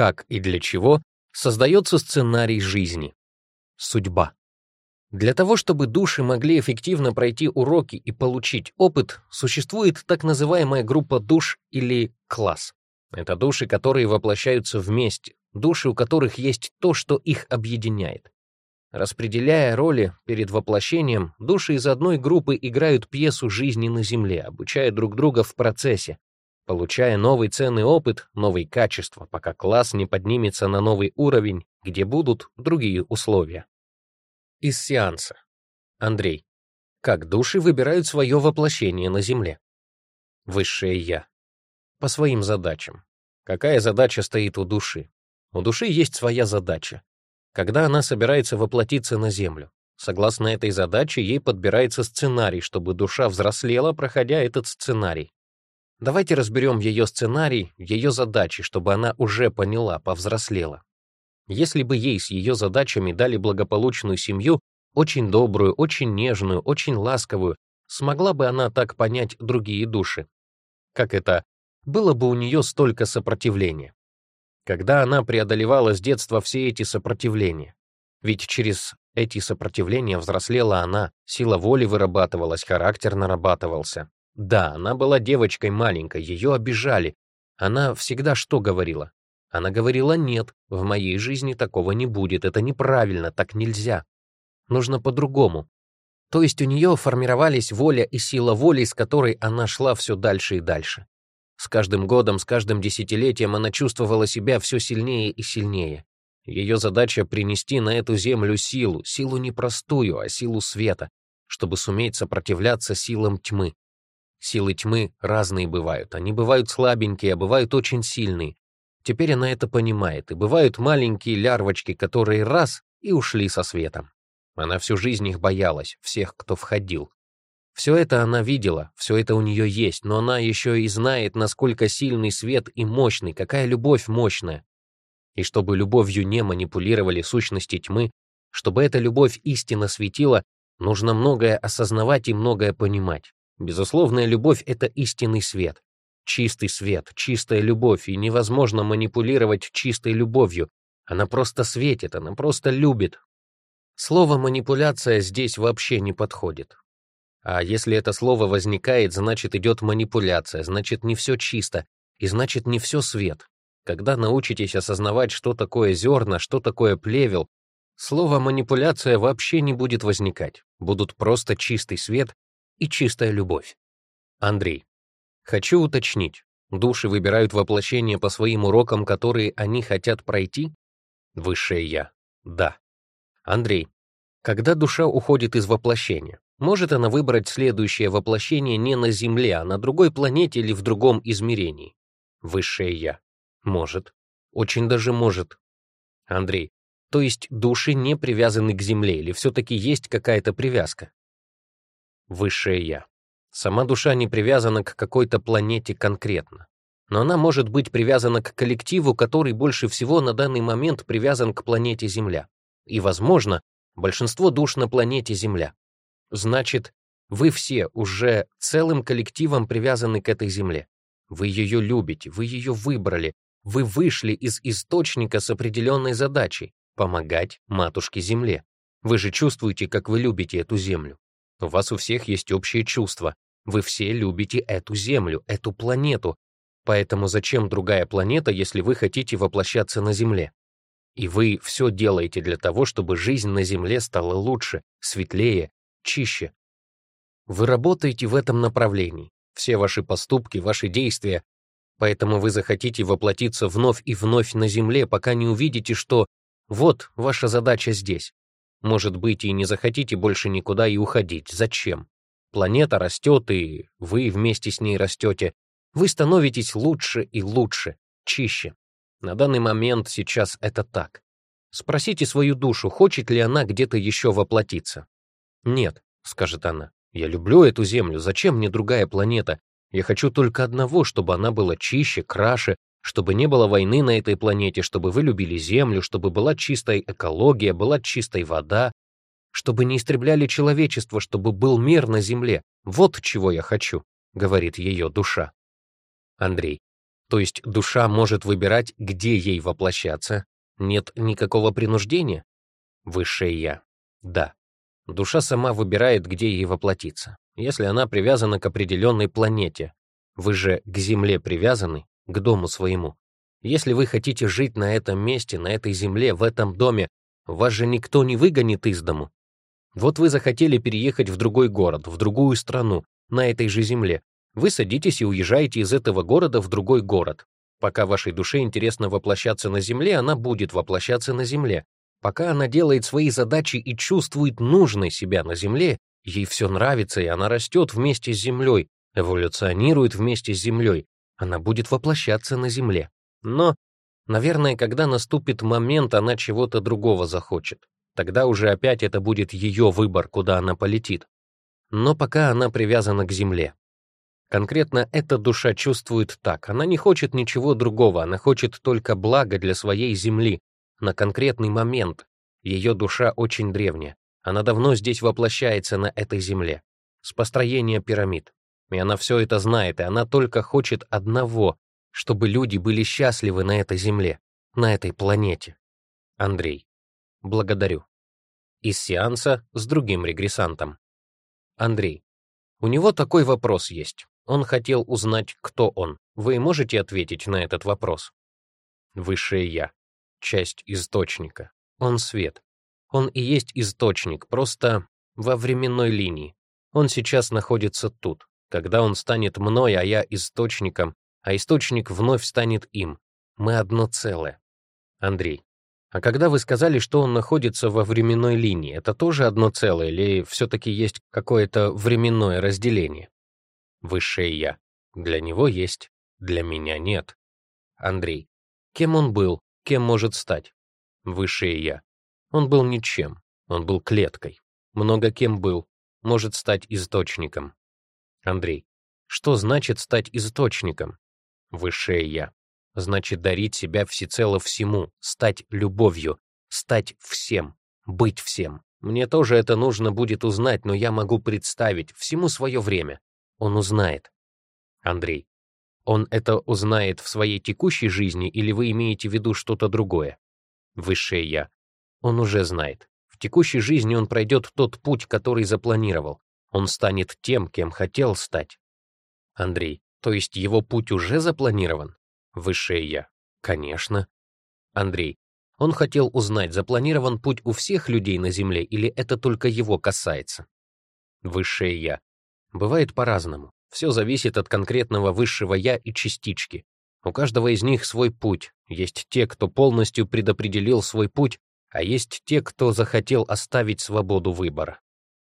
как и для чего создается сценарий жизни — судьба. Для того, чтобы души могли эффективно пройти уроки и получить опыт, существует так называемая группа душ или класс. Это души, которые воплощаются вместе, души, у которых есть то, что их объединяет. Распределяя роли перед воплощением, души из одной группы играют пьесу жизни на Земле, обучая друг друга в процессе, получая новый ценный опыт, новые качества, пока класс не поднимется на новый уровень, где будут другие условия. Из сеанса. Андрей. Как души выбирают свое воплощение на Земле? Высшее Я. По своим задачам. Какая задача стоит у души? У души есть своя задача. Когда она собирается воплотиться на Землю, согласно этой задаче ей подбирается сценарий, чтобы душа взрослела, проходя этот сценарий. Давайте разберем ее сценарий, ее задачи, чтобы она уже поняла, повзрослела. Если бы ей с ее задачами дали благополучную семью, очень добрую, очень нежную, очень ласковую, смогла бы она так понять другие души. Как это? Было бы у нее столько сопротивления. Когда она преодолевала с детства все эти сопротивления. Ведь через эти сопротивления взрослела она, сила воли вырабатывалась, характер нарабатывался. Да, она была девочкой маленькой, ее обижали. Она всегда что говорила? Она говорила, нет, в моей жизни такого не будет, это неправильно, так нельзя. Нужно по-другому. То есть у нее формировались воля и сила воли, с которой она шла все дальше и дальше. С каждым годом, с каждым десятилетием она чувствовала себя все сильнее и сильнее. Ее задача — принести на эту землю силу, силу непростую, а силу света, чтобы суметь сопротивляться силам тьмы, Силы тьмы разные бывают. Они бывают слабенькие, а бывают очень сильные. Теперь она это понимает. И бывают маленькие лярвочки, которые раз — и ушли со светом. Она всю жизнь их боялась, всех, кто входил. Все это она видела, все это у нее есть, но она еще и знает, насколько сильный свет и мощный, какая любовь мощная. И чтобы любовью не манипулировали сущности тьмы, чтобы эта любовь истинно светила, нужно многое осознавать и многое понимать. Безусловная любовь — это истинный свет. Чистый свет, чистая любовь, и невозможно манипулировать чистой любовью. Она просто светит, она просто любит. Слово «манипуляция» здесь вообще не подходит. А если это слово возникает, значит идет манипуляция, значит не все чисто, и значит не все свет. Когда научитесь осознавать, что такое зерна, что такое плевел, слово «манипуляция» вообще не будет возникать. Будут просто чистый свет и чистая любовь. Андрей. Хочу уточнить, души выбирают воплощение по своим урокам, которые они хотят пройти? Высшее Я. Да. Андрей. Когда душа уходит из воплощения, может она выбрать следующее воплощение не на Земле, а на другой планете или в другом измерении? Высшее Я. Может. Очень даже может. Андрей. То есть души не привязаны к Земле или все-таки есть какая-то привязка? высшее «я». Сама душа не привязана к какой-то планете конкретно, но она может быть привязана к коллективу, который больше всего на данный момент привязан к планете Земля. И, возможно, большинство душ на планете Земля. Значит, вы все уже целым коллективом привязаны к этой Земле. Вы ее любите, вы ее выбрали, вы вышли из источника с определенной задачей — помогать Матушке Земле. Вы же чувствуете, как вы любите эту Землю. У вас у всех есть общие чувства. Вы все любите эту Землю, эту планету. Поэтому зачем другая планета, если вы хотите воплощаться на Земле? И вы все делаете для того, чтобы жизнь на Земле стала лучше, светлее, чище. Вы работаете в этом направлении. Все ваши поступки, ваши действия. Поэтому вы захотите воплотиться вновь и вновь на Земле, пока не увидите, что вот ваша задача здесь. Может быть, и не захотите больше никуда и уходить. Зачем? Планета растет, и вы вместе с ней растете. Вы становитесь лучше и лучше, чище. На данный момент сейчас это так. Спросите свою душу, хочет ли она где-то еще воплотиться. «Нет», — скажет она, — «я люблю эту Землю, зачем мне другая планета? Я хочу только одного, чтобы она была чище, краше, чтобы не было войны на этой планете, чтобы вы любили Землю, чтобы была чистая экология, была чистая вода, чтобы не истребляли человечество, чтобы был мир на Земле. Вот чего я хочу, говорит ее душа. Андрей. То есть душа может выбирать, где ей воплощаться? Нет никакого принуждения? Высшее Я. Да. Душа сама выбирает, где ей воплотиться, если она привязана к определенной планете. Вы же к Земле привязаны, к дому своему. Если вы хотите жить на этом месте, на этой земле, в этом доме, вас же никто не выгонит из дому. Вот вы захотели переехать в другой город, в другую страну, на этой же земле. Вы садитесь и уезжаете из этого города в другой город. Пока вашей душе интересно воплощаться на земле, она будет воплощаться на земле. Пока она делает свои задачи и чувствует нужной себя на земле, ей все нравится, и она растет вместе с землей, эволюционирует вместе с землей, она будет воплощаться на земле. Но, наверное, когда наступит момент, она чего-то другого захочет. Тогда уже опять это будет ее выбор, куда она полетит. Но пока она привязана к земле. Конкретно эта душа чувствует так. Она не хочет ничего другого, она хочет только блага для своей земли. На конкретный момент. Ее душа очень древняя. Она давно здесь воплощается на этой земле. С построения пирамид. И она все это знает, и она только хочет одного, чтобы люди были счастливы на этой земле, на этой планете. Андрей. Благодарю. Из сеанса с другим регрессантом. Андрей. У него такой вопрос есть. Он хотел узнать, кто он. Вы можете ответить на этот вопрос? Высшее Я. Часть источника. Он свет. Он и есть источник, просто во временной линии. Он сейчас находится тут. Когда он станет мной, а я источником, а источник вновь станет им. Мы одно целое. Андрей. А когда вы сказали, что он находится во временной линии, это тоже одно целое или все-таки есть какое-то временное разделение? Высшее Я. Для него есть, для меня нет. Андрей. Кем он был, кем может стать? Высшее Я. Он был ничем, он был клеткой. Много кем был, может стать источником. Андрей, что значит стать источником? Высшее Я. Значит дарить себя всецело всему, стать любовью, стать всем, быть всем. Мне тоже это нужно будет узнать, но я могу представить всему свое время. Он узнает. Андрей. Он это узнает в своей текущей жизни или вы имеете в виду что-то другое? Высшее Я. Он уже знает. В текущей жизни он пройдет тот путь, который запланировал. Он станет тем, кем хотел стать. Андрей, то есть его путь уже запланирован? Высшее я. Конечно. Андрей, он хотел узнать, запланирован путь у всех людей на Земле или это только его касается? Высшее я. Бывает по-разному. Все зависит от конкретного высшего я и частички. У каждого из них свой путь. Есть те, кто полностью предопределил свой путь, а есть те, кто захотел оставить свободу выбора.